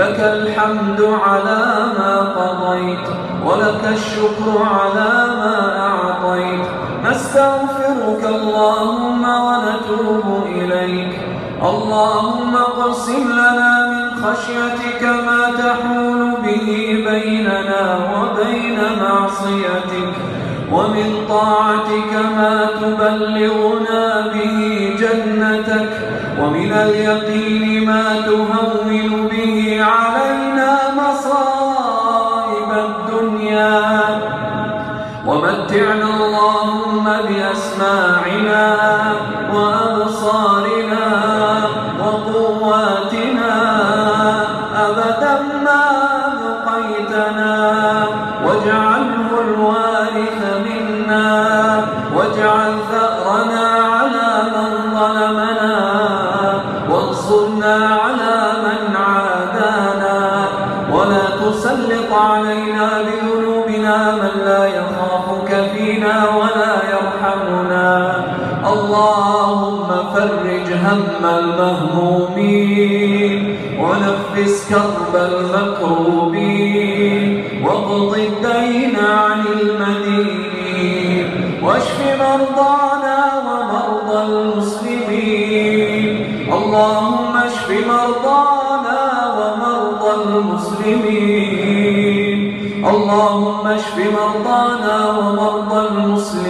لك الحمد على ما قضيت ولك الشكر على ما أعطيت. نستغفرك اللهم ونتوب إليك. اللهم اقسم لنا من خشيتك ما تحول به بيننا وبين معصيتك ومن طاعتك ما تبلغنا به جنتك ومن اليقين ما تهون به الدنيا. ومتعنا اللهم بأسماعنا وأبصارنا وقواتنا. أبدا ما بقيتنا. واجعله الوارث منا. واجعل ثأرنا على من ظلمنا. وانصرنا على من عادانا. ولا تسلط علينا بذنوبنا اللهم فرج هم المهمومين ونفس كرب المكروبين واقض الدين عن المدينين واشف مرضانا ومرضى المسلمين. اللهم اشف مرضانا ومرضى المسلمين. اللهم اشف مرضانا ومرضى المسلمين.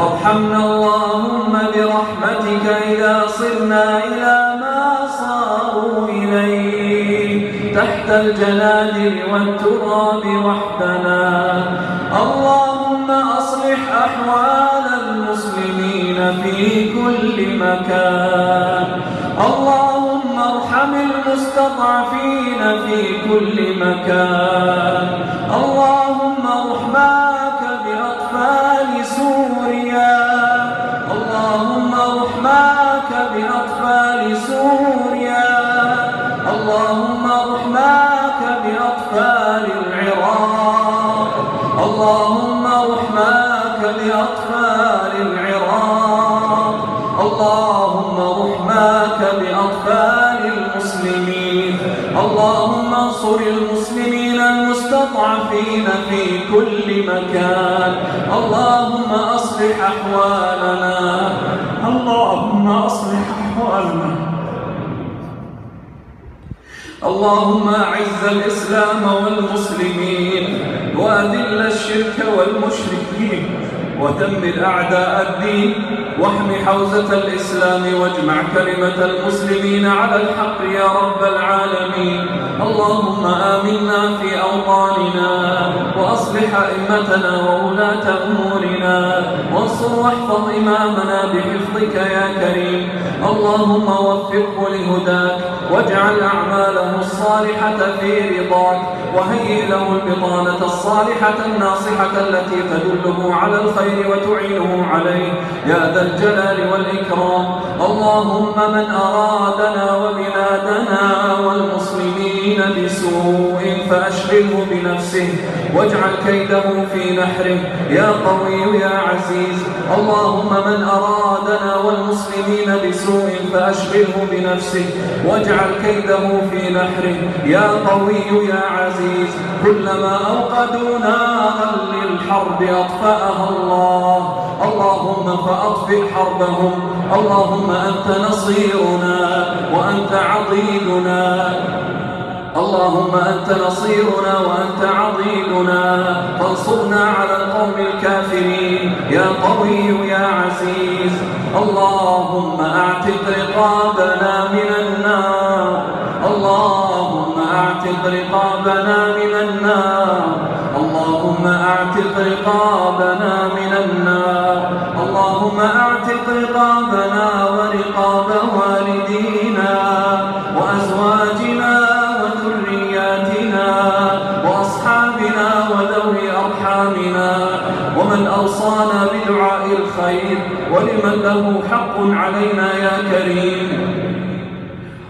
وارحمنا اللهم برحمتك إذا صرنا إلى ما صاروا إليه. تحت الجنادل والتراب وحدنا. اللهم أصلح أحوال المسلمين في كل مكان. اللهم ارحم المستضعفين في كل مكان. اللهم المستضعفين في كل مكان. اللهم أصلح أحوالنا. اللهم أصلح أحوالنا. اللهم أعز الإسلام والمسلمين وأذل الشرك والمشركين. ودمر أعداء الدين واحم حوزة الإسلام واجمع كلمة المسلمين على الحق يا رب العالمين. اللهم آمنا في أوطاننا وأصلح أئمتنا وولاة أمورنا وانصر واحفظ إمامنا بحفظك يا كريم. اللهم وفقه لهداك واجعل أعماله الصالحة في رضاك وهيئ له البطانة الصالحة الناصحة التي تدله على الخير وتعينه عليه. يا ذا الجلال والإكرام اللهم من أرادنا وبلادنا والمسلمين بسوء فأشغله بنفسه واجعل كيده في نحره. يا قوي يا عزيز اللهم من أرادنا والمسلمين بسوء فأشغله بنفسه واجعل كيده في نحره. يا قوي يا عزيز كلما أوقدوا نارا للحرب أطفأها الله. اللهم فأطفئ حربهم اللهم أنت نصيرنا وأنت عضيدنا. اللهم أنت نصيرنا وأنت عضيدنا فانصرنا على القوم الكافرين. يا قوي يا عزيز اللهم أعتق رقابنا من النار. اللهم أعتق رقابنا من النار. اللهم أعتق رقابنا ولمن له حق علينا يا كريم.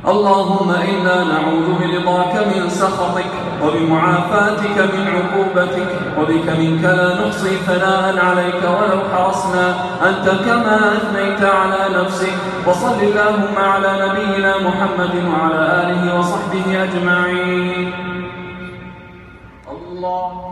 اللهم إنا نعوذ برضاك من سخطك وبمعافاتك من عقوبتك وبك منك لا نحصي ثناء عليك ولو حرصنا أنت كما أثنيت على نفسك. وصل اللهم على نبينا محمد وعلى آله وصحبه أجمعين. الله